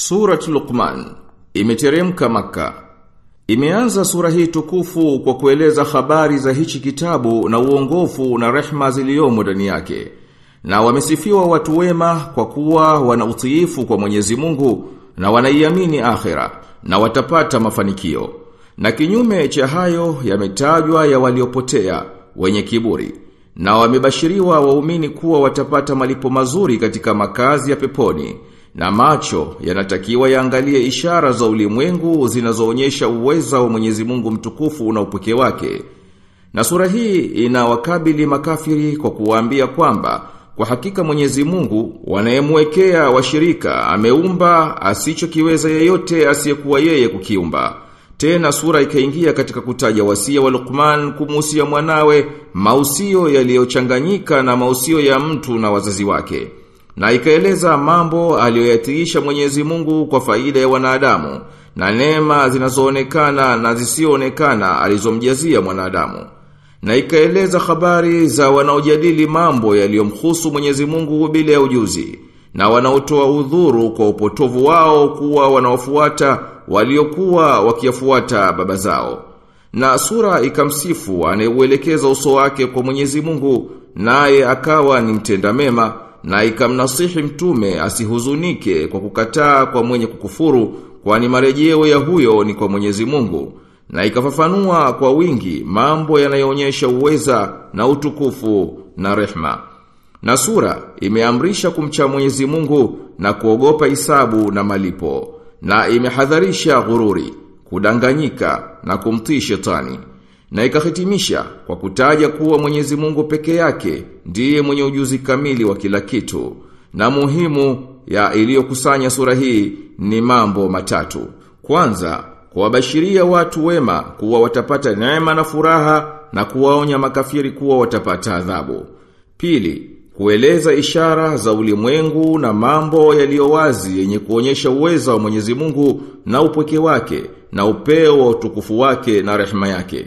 Surat Luqman imeteremka maka. Imeanza sura hii tukufu kwa kueleza habari za hichi kitabu na uongofu na rehma ziliyomo ndani yake. Na wamesifiwa watu wema kwa kuwa wana utiifu kwa Mwenyezi Mungu na wanaiamini akhira na watapata mafanikio. Na kinyume cha hayo yametajwa ya waliopotea wenye kiburi na wamebashiriwa waumini kuwa watapata malipo mazuri katika makazi ya peponi na macho yanatakiwa yaangalie ishara za ulimwengu zinazoonyesha uweza wa Mwenyezi Mungu mtukufu na upweke wake. Na sura hii inawakabili makafiri kwa kuwaambia kwamba kwa hakika Mwenyezi Mungu wanayemwekea washirika ameumba asichokiweza yeyote asiyekuwa yeye kukiumba. Tena sura ikaingia katika kutaja wasia wa Luqman kumuhusia mwanawe mausio yaliyochanganyika na mausio ya mtu na wazazi wake. Na ikaeleza mambo aliyoyatiisha Mwenyezi Mungu kwa faida ya wanadamu na neema zinazoonekana na zisioonekana alizomjazia mwanadamu. Na ikaeleza habari za wanaojadili mambo yaliyomhusu Mwenyezi Mungu bila ya ujuzi na wanaotoa udhuru kwa upotovu wao kuwa wanaofuata waliokuwa wakiyafuata baba zao. Na sura ikamsifu anayeuelekeza uso wake kwa Mwenyezi Mungu naye akawa ni mtenda mema na ikamnasihi mtume asihuzunike kwa kukataa kwa mwenye kukufuru kwani marejeo ya huyo ni kwa Mwenyezi Mungu na ikafafanua kwa wingi mambo yanayoonyesha uweza na utukufu na rehma. Na sura imeamrisha kumcha Mwenyezi Mungu na kuogopa hisabu na malipo na imehadharisha ghururi, kudanganyika na kumtii shetani. Na ikahitimisha kwa kutaja kuwa Mwenyezi Mungu peke yake ndiye mwenye ujuzi kamili wa kila kitu. Na muhimu ya iliyokusanya sura hii ni mambo matatu. Kwanza, kuwabashiria watu wema kuwa watapata neema na furaha na kuwaonya makafiri kuwa watapata adhabu. Pili, kueleza ishara za ulimwengu na mambo yaliyo wazi yenye kuonyesha uwezo wa Mwenyezi Mungu na upweke wake na upeo wa utukufu wake na rehema yake.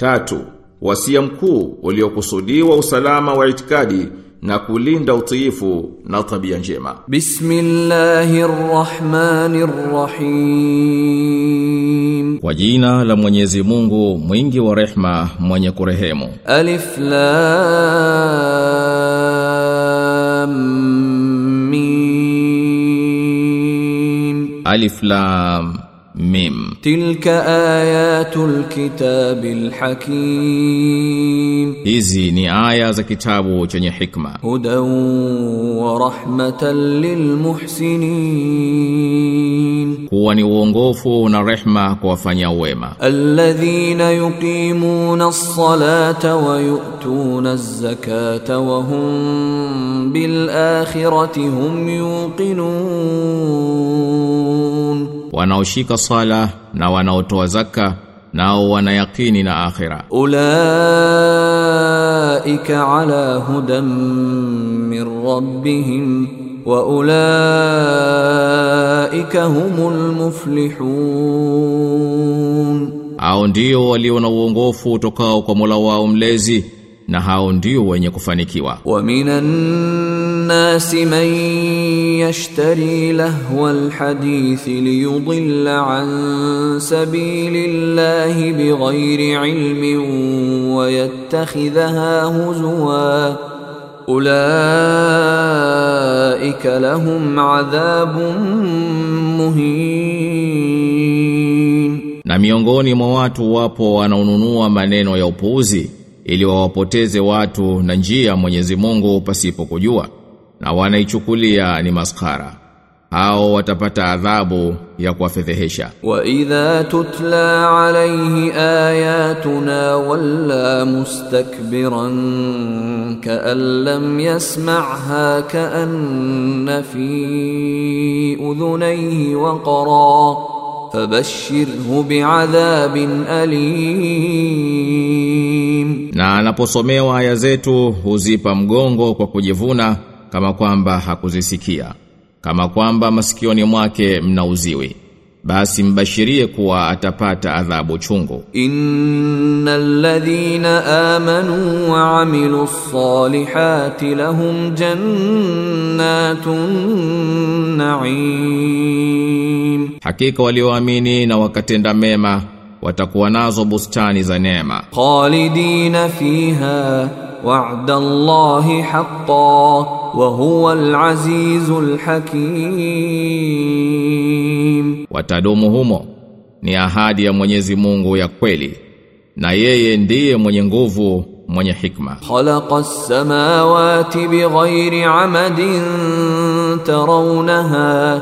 Tatu, wasia mkuu uliokusudiwa usalama wa itikadi na kulinda utiifu na tabia njema. Bismillahirrahmanirrahim. Kwa jina la Mwenyezi Mungu mwingi wa rehma mwenye kurehemu. Alif Lam Mim. Alif Lam ميم. تلك آيات الكتاب الحكيم. إذي نآية كتاب وجن حكمة. هدى ورحمة للمحسنين. كواني وونغوفو نرحمة كوفانيا ويما. الذين يقيمون الصلاة ويؤتون الزكاة وهم بالآخرة هم يوقنون. Wanaoshika sala na wanaotoa zaka nao wana yaqini na akhira. Ulaika ala hudan min rabbihim wa ulaika humul muflihun. Hao ndio walio na uongofu utokao kwa Mola wao mlezi na hao ndio wenye kufanikiwa. Wa minan nasi man yashtari lahwa alhadith liyudilla an sabilillahi bighairi ilmin wa yattakhidhaha huzwa ulaika lahum adhabun muhin Na miongoni mwa watu wapo wanaonunua maneno ya upuuzi ili wawapoteze watu na njia Mwenyezi Mungu pasipo kujua na wanaichukulia ni maskara. Hao watapata adhabu ya kuwafedhehesha. Wa idha tutla alayhi ayatuna walla mustakbiran ka'an lam yasma'ha ka'anna fi udhunayhi waqara fabashshirhu bi'adhabin alim. Na anaposomewa aya zetu huzipa mgongo kwa kujivuna kama kwamba hakuzisikia kama kwamba masikioni mwake mnauziwi basi mbashirie kuwa atapata adhabu chungu. Innal ladhina amanu wa amilus salihati lahum jannatun na'im. Hakika walioamini na wakatenda mema watakuwa nazo bustani za neema. Khalidina fiha. وعد الله حقا وهو العزيز الحكيم watadumu humo ni ahadi ya Mwenyezi Mungu ya kweli na yeye ndiye mwenye nguvu mwenye hikma خلق السماوات بغير عمد ترونها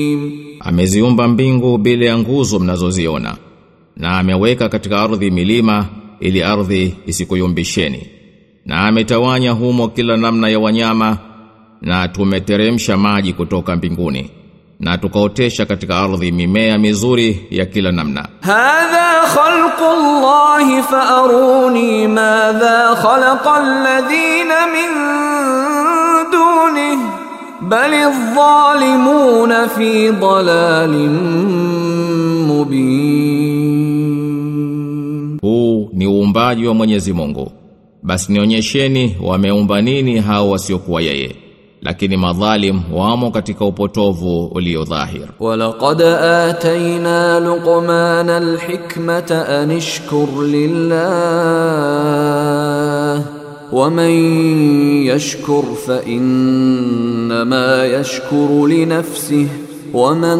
Ameziumba mbingu bila ya nguzo mnazoziona na ameweka katika ardhi milima ili ardhi isikuyumbisheni na ametawanya humo kila namna ya wanyama na tumeteremsha maji kutoka mbinguni na tukaotesha katika ardhi mimea mizuri ya kila namna. Hadha khalqullahi faaruni madha khalaqa alladhina min dunihi bali dhalimuna fi dalalin mubin, huu ni uumbaji wa Mwenyezi Mungu. Basi nionyesheni wameumba nini hao wasiokuwa yeye lakini madhalim wamo katika upotovu ulio dhahir. Walaqad atayna Luqmana alhikmata anishkur lillah ومن يشكر فإنما يشكر لنفسه ومن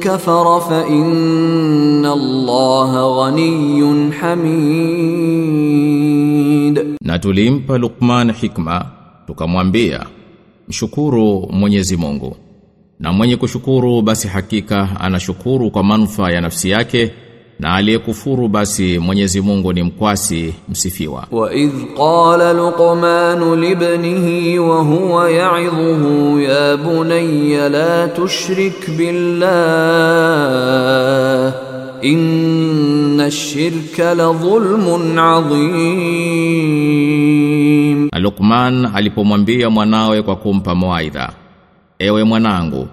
كفر فإن الله غني حميد na tulimpa Luqman hikma tukamwambia mshukuru Mwenyezi Mungu na mwenye kushukuru basi hakika anashukuru kwa manufaa ya nafsi yake na aliyekufuru basi Mwenyezi Mungu ni mkwasi msifiwa. Wa idh qala Luqman libnihi wa huwa ya'idhuhu ya bunayya la tushrik billah inna ash-shirka la dhulmun adhim. Luqman alipomwambia mwanawe kwa kumpa mwaidha, ewe mwanangu,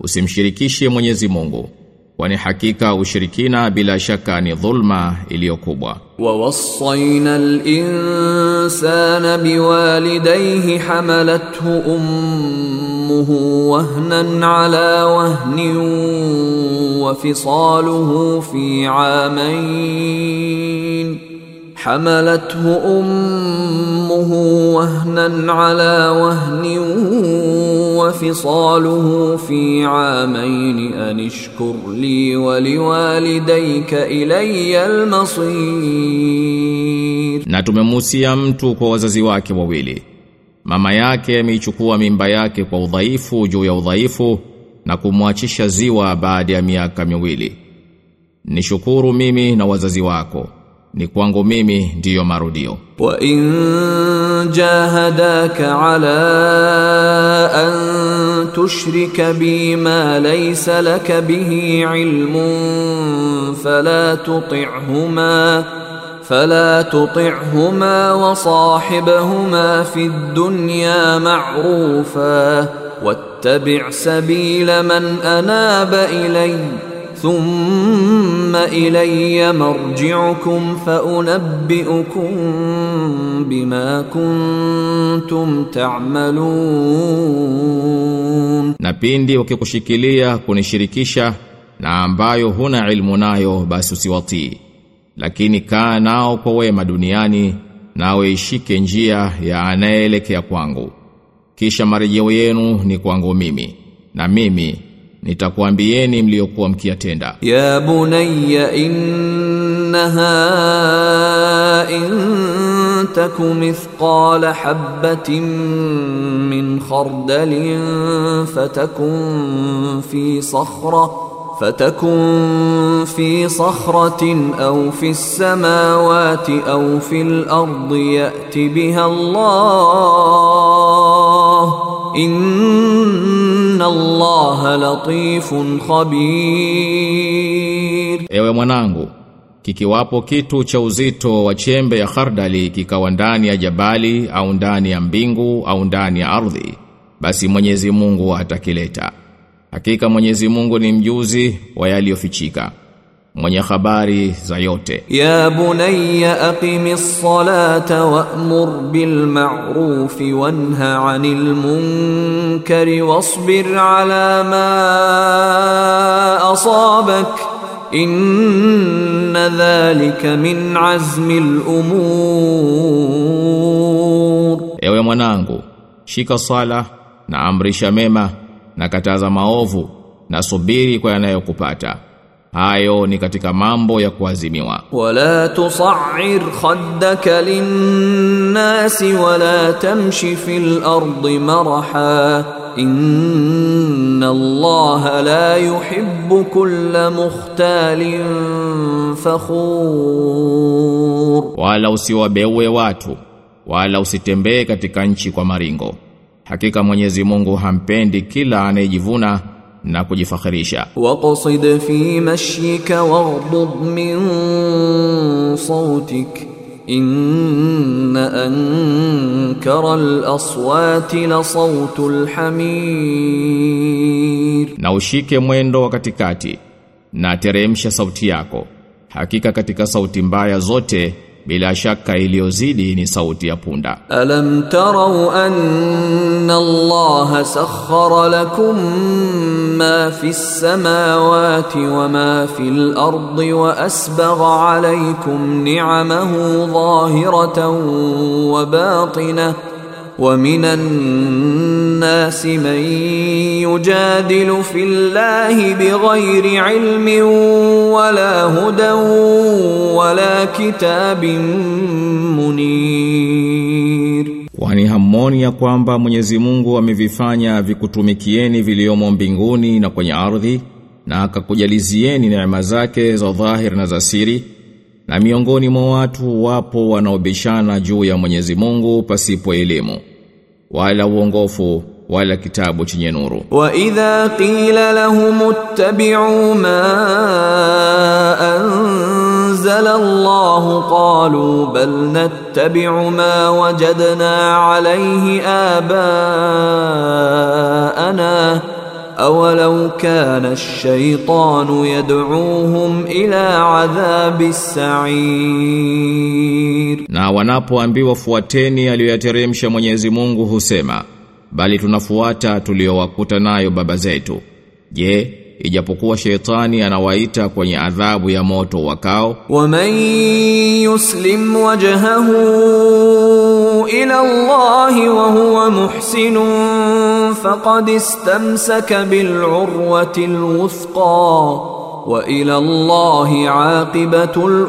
usimshirikishe Mwenyezi Mungu kwani hakika ushirikina bila shaka ni dhulma iliyokubwa ووصينا الإنسان بوالديه حملته أمه وهنا على وهن وفصاله في عامين حملته أمه وهنا على وهن وفصاله في عامين أن اشكر لي ولوالديك إلي المصير Na tumemuhusia mtu kwa wazazi wake wawili. Mama yake ameichukua mimba yake kwa udhaifu juu ya udhaifu na kumwachisha ziwa baada ya miaka miwili. Nishukuru mimi na wazazi wako. ni kwangu mimi ndiyo marudio wa in jahadaka ala an tushrika bima laysa laka bihi ilmun fala tuti'huma fala tuti'huma wa sahibahuma fi dunya ma'rufa wattabi' sabila man anaba ilayhi thumma ilayya marji'ukum faunabbi'ukum bima kuntum ta'malun, na pindi wakikushikilia kunishirikisha na ambayo huna ilmu nayo basi usiwatii, lakini kaa nao kwa wema duniani nawe ishike njia ya anayeelekea kwangu, kisha marejeo yenu ni kwangu mimi na mimi nitakuambieni mliokuwa mkiyatenda ya bunayya innaha in taku mithqala habatin min khardalin fatakun fi sakhra فتكن في صخرة أو في السماوات أو في الأرض يأت بها الله إن Allaha latifun khabir Ewe mwanangu, kikiwapo kitu cha uzito wa chembe ya khardali kikawa ndani ya jabali au ndani ya mbingu au ndani ya ardhi, basi Mwenyezi Mungu atakileta. Hakika Mwenyezi Mungu ni mjuzi wa yaliyofichika, mwenye habari za yote. Ya bunayya aqimis salata wa'mur bil ma'ruf wanha 'anil munkari wasbir 'ala ma asabak inna dhalika min azmil umur. Ewe mwanangu, shika sala na amrisha mema na kataza maovu na subiri kwa yanayokupata hayo ni katika mambo ya kuazimiwa. Wala tusair khaddaka linnasi wala tamshi fil ardi maraha. Inna allaha la yuhibbu kulla mukhtalin fakhur. Wala usiwabeue watu wala usitembee katika nchi kwa maringo. Hakika Mwenyezi Mungu hampendi kila anayejivuna na kujifakhirisha waqsid fi mashyika waghdud min sawtik. Inna ankara al-aswat la sawtu al-hamir. na ushike mwendo wakati kati na teremsha sauti yako. Hakika katika sauti mbaya zote bila shaka iliyozidi ni sauti ya punda. Alam tarau anna allaha sakhkhara lakum ما في السماوات وما في الأرض وأسبغ عليكم نعمه ظاهرة وباطنة ومن الناس من يجادل في الله بغير علم ولا هدى ولا كتاب منير. Wani hamoni ya kwamba Mwenyezi Mungu amevifanya vikutumikieni viliomo mbinguni na kwenye ardhi na akakujalizieni neema zake za dhahir na za siri na miongoni mwa watu wapo wanaobishana juu ya Mwenyezi Mungu pasipo elimu wala uongofu wala kitabu chenye nuru. Wa idha qila lahum ittabi'u ma anzala Allah qalu bal nat nattabi'u ma wajadna alayhi abaana awalau kana ash-shaytanu yad'uuhum ila adhabi na wanapoambiwa fuateni aliyoyateremsha Mwenyezi Mungu husema bali tunafuata tuliyowakuta nayo baba zetu. Je ijapokuwa shetani anawaita kwenye adhabu ya moto wakao waman yuslim wajhahu ila Allah wa huwa muhsin faqad istamsaka bil urwati alwuthqa wa ila Allah aqibatul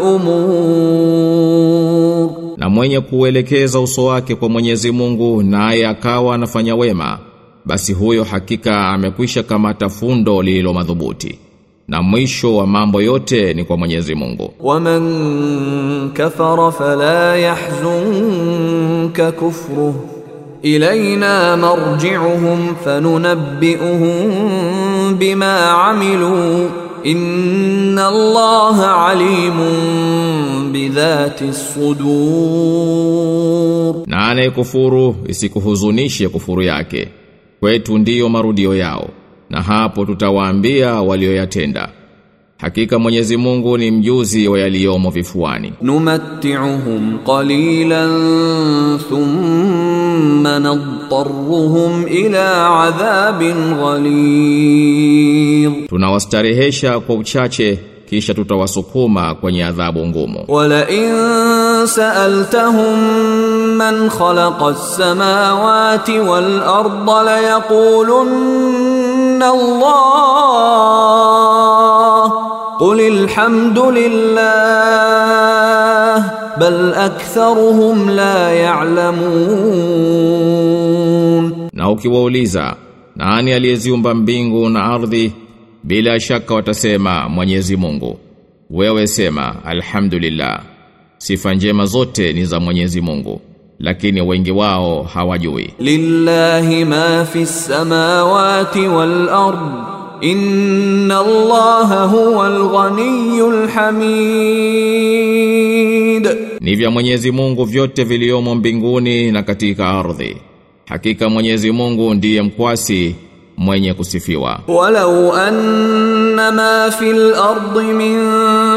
umur. Na mwenye kuelekeza uso wake kwa Mwenyezi Mungu naye akawa anafanya wema basi huyo hakika amekwisha kamata fundo lililo madhubuti. Na mwisho wa mambo yote ni kwa Mwenyezi Mungu. Waman kafara fala yahzunka kufru. Ilaina marji'uhum fanunabbi'uhum bima amilu. Inna Allaha alimun bidhati sudur, na anayekufuru isikuhuzunishe kufuru yake kwetu ndiyo marudio yao na hapo tutawaambia walioyatenda Hakika Mwenyezi Mungu ni mjuzi wa yaliyomo vifuani. Numatti'uhum qalilan thumma nadtarruhum ila adhabin ghalidh. Tunawastarehesha kwa uchache kisha tutawasukuma kwenye adhabu ngumu. Wala in سألتهم من خلق السماوات والأرض ليقولن الله قل الحمد لله بل أكثرهم لا يعلمون ناوكي ووليزا ناني اليزيوم بمبينغو نعرضي بلا شك وتسيما من يزي mungu. Wewe sema, alhamdulillah. sifa njema zote ni za Mwenyezi Mungu lakini wengi wao hawajui. Lillahi ma fi samawati wal ard inna allaha huwa al ghaniyyul hamid. Ni vya Mwenyezi Mungu vyote viliomo mbinguni na katika ardhi. Hakika Mwenyezi Mungu ndiye mkwasi mwenye kusifiwa. Walau anna ma fil ard min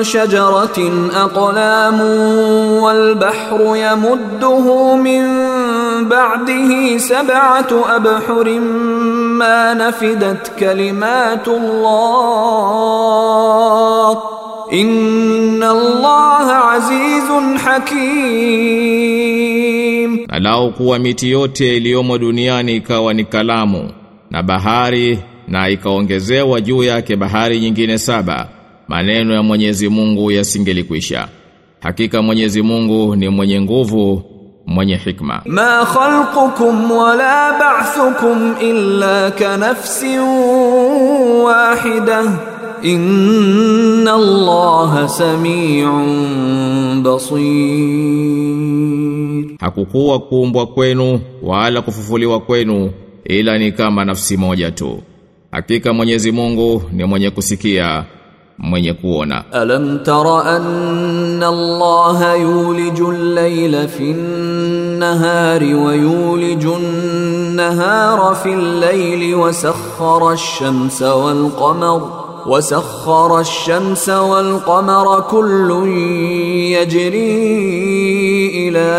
شجرة أقلام والبحر يمده من بعده سبعة أبحر ما نفدت كلمات الله إن الله عزيز حكيم na lao kuwa miti yote iliyomo duniani ikawa ni kalamu na bahari na ikaongezewa juu yake bahari nyingine saba maneno ya Mwenyezi Mungu yasingelikwisha. hakika Mwenyezi Mungu ni mwenye nguvu mwenye hikma. Ma khalqukum wala ba'thukum illa kanafsin wahida. Inna allaha samiun basir. Hakukuwa kuumbwa kwenu wala kufufuliwa kwenu ila ni kama nafsi moja tu. Hakika Mwenyezi Mungu ni mwenye kusikia mwenye kuona alam tara anna allah yuliju al-layla fi an-nahari wa yuliju an-nahara fi al-layli wa sakhkhara ash-shamsa wal-qamara وسخر الشمس والقمر كل يجري إلى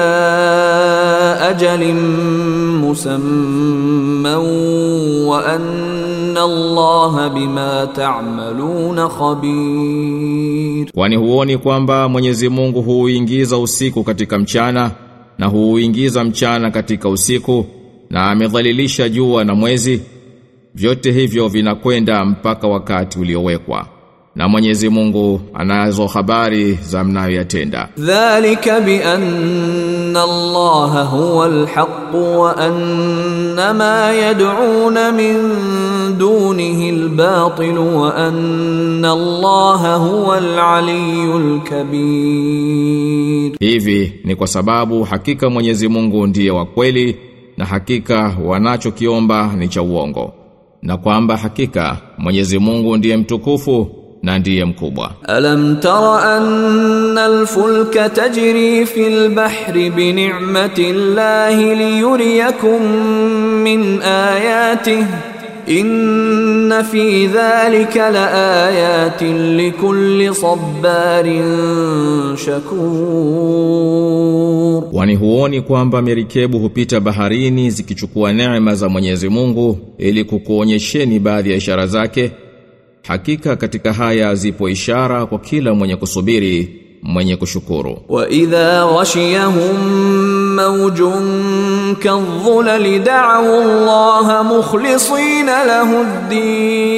أجل مسمى وأن inna Allaha bima khabir. Kwani huoni kwamba Mwenyezi Mungu huuingiza usiku katika mchana na huuingiza mchana katika usiku na amedhalilisha jua na mwezi vyote hivyo vinakwenda mpaka wakati uliowekwa na Mwenyezi Mungu anazo habari za mnayoyatenda. Dhalika bi anna Allah huwa al-haq wa anna ma yad'un min dunihi al-batil wa anna Allah huwa al-aliyyul kabir. Hivi ni kwa sababu hakika Mwenyezi Mungu ndiye wa kweli na hakika wanachokiomba ni cha uongo na kwamba hakika Mwenyezi Mungu ndiye mtukufu na ndiye mkubwa. Alam tara anna alfulka tajri fil bahri bi ni'mati Allahi liyuriyakum min ayatihi inna fi dhalika la ayatin likulli sabbarin shakur. Wani huoni kwamba merikebu hupita baharini zikichukua neema za Mwenyezi Mungu ili kukuonyesheni baadhi ya ishara zake Hakika katika haya zipo ishara kwa kila mwenye kusubiri, mwenye kushukuru. Wa idha ghashiyahum mawjun kadhulali da'u Allah mukhlisina lahu ad-din.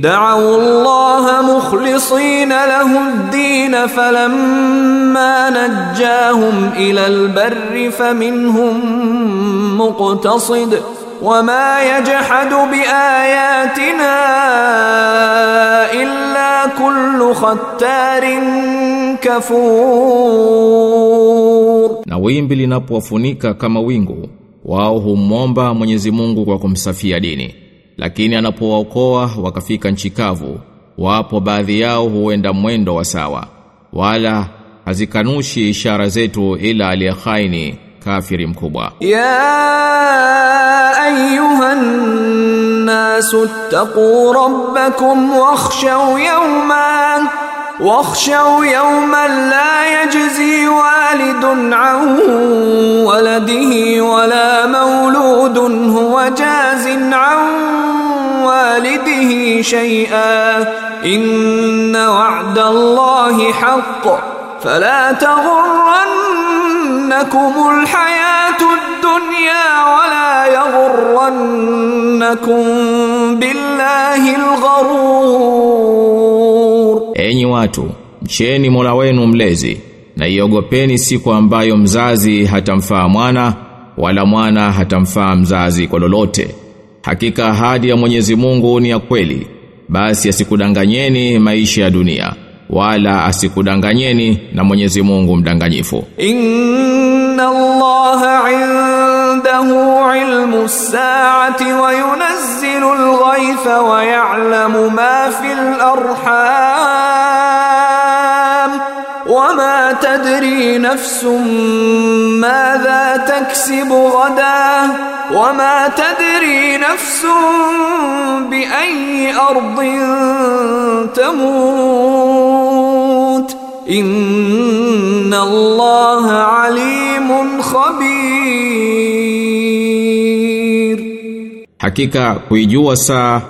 Da'u Allah mukhlisina lahu falamma najjahum ila al-barri faminhum muqtasid wama yajhadu biayatina illa kullu khattarin kafur, na wimbi linapowafunika kama wingu wao humwomba Mwenyezi Mungu kwa kumsafia dini. Lakini anapowaokoa wakafika nchi kavu wapo baadhi yao huenda mwendo wa sawa. Wala hazikanushi ishara zetu ila aliyehaini kafiri mkubwa. أيها الناس اتقوا ربكم واخشوا يوما واخشوا يوما لا يجزي والد عن ولده ولا مولود هو جاز عن والده شيئا إن وعد الله حق فلا تغرنكم الحياة الدنيا ولا يغرنكم بالله الغرور Enyi watu, mcheni Mola wenu mlezi na iogopeni siku ambayo mzazi hatamfaa mwana wala mwana hatamfaa mzazi kwa lolote. Hakika ahadi ya Mwenyezi Mungu ni ya kweli. Basi asikudanganyeni maisha ya dunia Wala asikudanganyeni na Mwenyezi Mungu mdanganyifu Inna Allaha indahu ilmu as-sa'ati wa yunazzilu al-ghaytha wa ya'lamu ma fil arham wa ma tadri nafsun madha taksibu ghadan wa ma tadri nafsun bi ayi ardin tamut Inna Allaha alimun khabir Hakika kuijua saa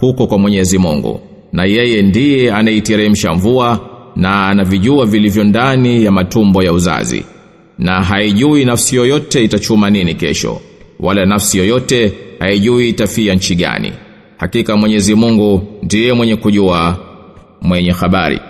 huko kwa Mwenyezi Mungu na yeye ndiye anaiteremsha mvua na anavijua vilivyo ndani ya matumbo ya uzazi na haijui nafsi yoyote itachuma nini kesho wala nafsi yoyote haijui itafia nchi gani. Hakika Mwenyezi Mungu ndiye mwenye kujua mwenye habari